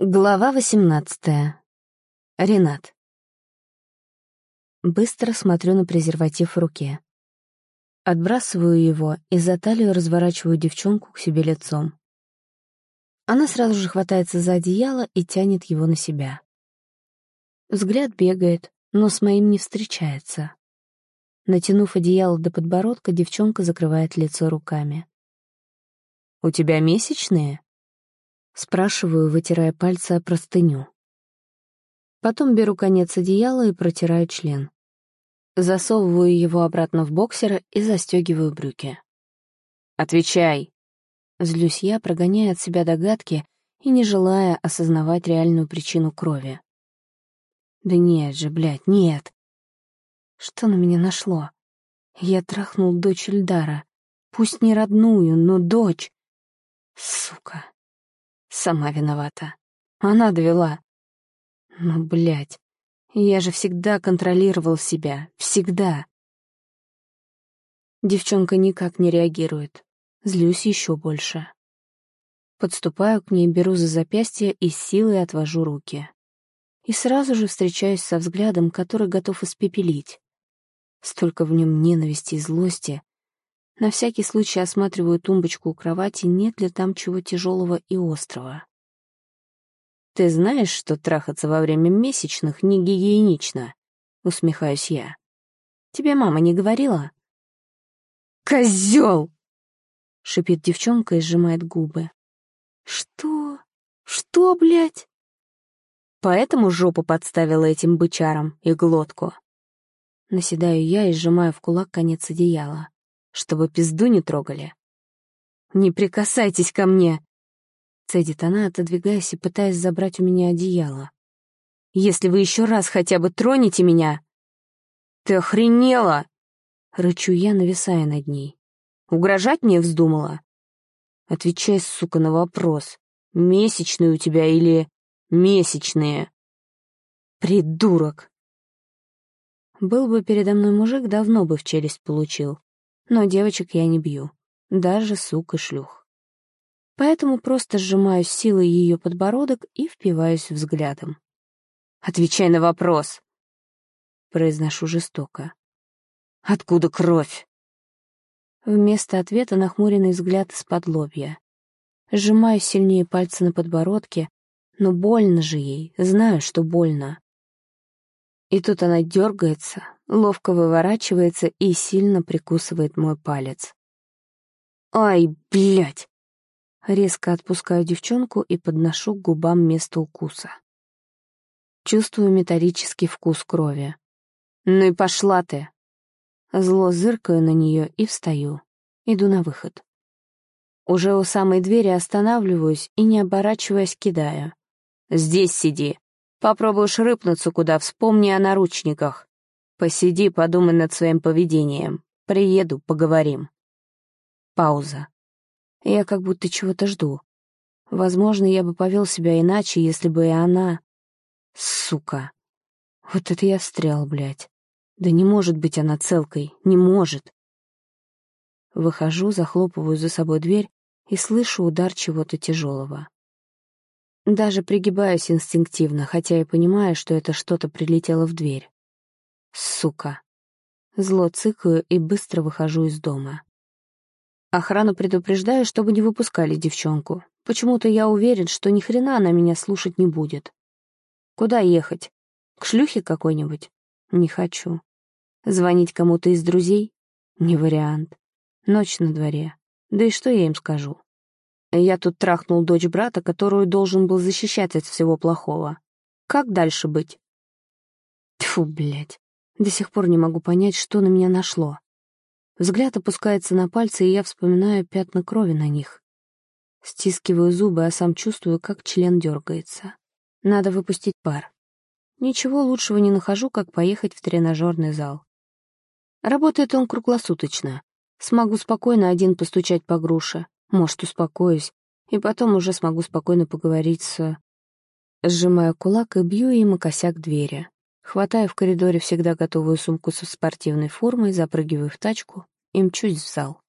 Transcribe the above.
Глава восемнадцатая. Ренат. Быстро смотрю на презерватив в руке. Отбрасываю его и за талию разворачиваю девчонку к себе лицом. Она сразу же хватается за одеяло и тянет его на себя. Взгляд бегает, но с моим не встречается. Натянув одеяло до подбородка, девчонка закрывает лицо руками. «У тебя месячные?» Спрашиваю, вытирая пальцы о простыню. Потом беру конец одеяла и протираю член. Засовываю его обратно в боксера и застегиваю брюки. «Отвечай!» Злюсь я, прогоняя от себя догадки и не желая осознавать реальную причину крови. «Да нет же, блядь, нет!» Что на меня нашло? Я трахнул дочь Ильдара. Пусть не родную, но дочь. Сука. Сама виновата. Она довела. Ну, блядь, я же всегда контролировал себя. Всегда. Девчонка никак не реагирует. Злюсь еще больше. Подступаю к ней, беру за запястье и силой отвожу руки. И сразу же встречаюсь со взглядом, который готов испепелить. Столько в нем ненависти и злости, на всякий случай осматриваю тумбочку у кровати, нет ли там чего тяжелого и острого. «Ты знаешь, что трахаться во время месячных не гигиенично?» — усмехаюсь я. «Тебе мама не говорила?» «Козел!» — шипит девчонка и сжимает губы. «Что? Что, блядь?» Поэтому жопу подставила этим бычарам и глотку. Наседаю я и сжимаю в кулак конец одеяла чтобы пизду не трогали. «Не прикасайтесь ко мне!» Цедит она, отодвигаясь и пытаясь забрать у меня одеяло. «Если вы еще раз хотя бы тронете меня...» «Ты охренела!» Рычу я, нависая над ней. «Угрожать мне вздумала?» Отвечай, сука, на вопрос. Месячные у тебя или месячные? Придурок. Был бы передо мной мужик, давно бы в челюсть получил. Но девочек я не бью, даже сук и шлюх. Поэтому просто сжимаю силой ее подбородок и впиваюсь взглядом. «Отвечай на вопрос!» Произношу жестоко. «Откуда кровь?» Вместо ответа нахмуренный взгляд из-под лобья. Сжимаю сильнее пальцы на подбородке, но больно же ей, знаю, что больно. И тут она дергается, ловко выворачивается и сильно прикусывает мой палец. «Ай, блядь!» Резко отпускаю девчонку и подношу к губам место укуса. Чувствую металлический вкус крови. «Ну и пошла ты!» Зло зыркаю на нее и встаю. Иду на выход. Уже у самой двери останавливаюсь и, не оборачиваясь, кидаю. «Здесь сиди. Попробуешь рыпнуться куда, вспомни о наручниках. Посиди, подумай над своим поведением. Приеду, поговорим. Пауза. Я как будто чего-то жду. Возможно, я бы повел себя иначе, если бы и она... Сука. Вот это я встрял, блядь. Да не может быть она целкой, не может. Выхожу, захлопываю за собой дверь и слышу удар чего-то тяжелого. Даже пригибаюсь инстинктивно, хотя и понимаю, что это что-то прилетело в дверь. Сука. Зло цыкаю и быстро выхожу из дома. Охрану предупреждаю, чтобы не выпускали девчонку. Почему-то я уверен, что ни хрена она меня слушать не будет. Куда ехать? К шлюхе какой-нибудь? Не хочу. Звонить кому-то из друзей? Не вариант. Ночь на дворе. Да и что я им скажу? Я тут трахнул дочь брата, которую должен был защищать от всего плохого. Как дальше быть? Тьфу, блядь. До сих пор не могу понять, что на меня нашло. Взгляд опускается на пальцы, и я вспоминаю пятна крови на них. Стискиваю зубы, а сам чувствую, как член дергается. Надо выпустить пар. Ничего лучшего не нахожу, как поехать в тренажерный зал. Работает он круглосуточно. Смогу спокойно один постучать по груше. Может, успокоюсь. И потом уже смогу спокойно поговорить с... Сжимаю кулак и бью им о косяк двери. Хватаю в коридоре всегда готовую сумку со спортивной формой, запрыгиваю в тачку и мчусь в зал.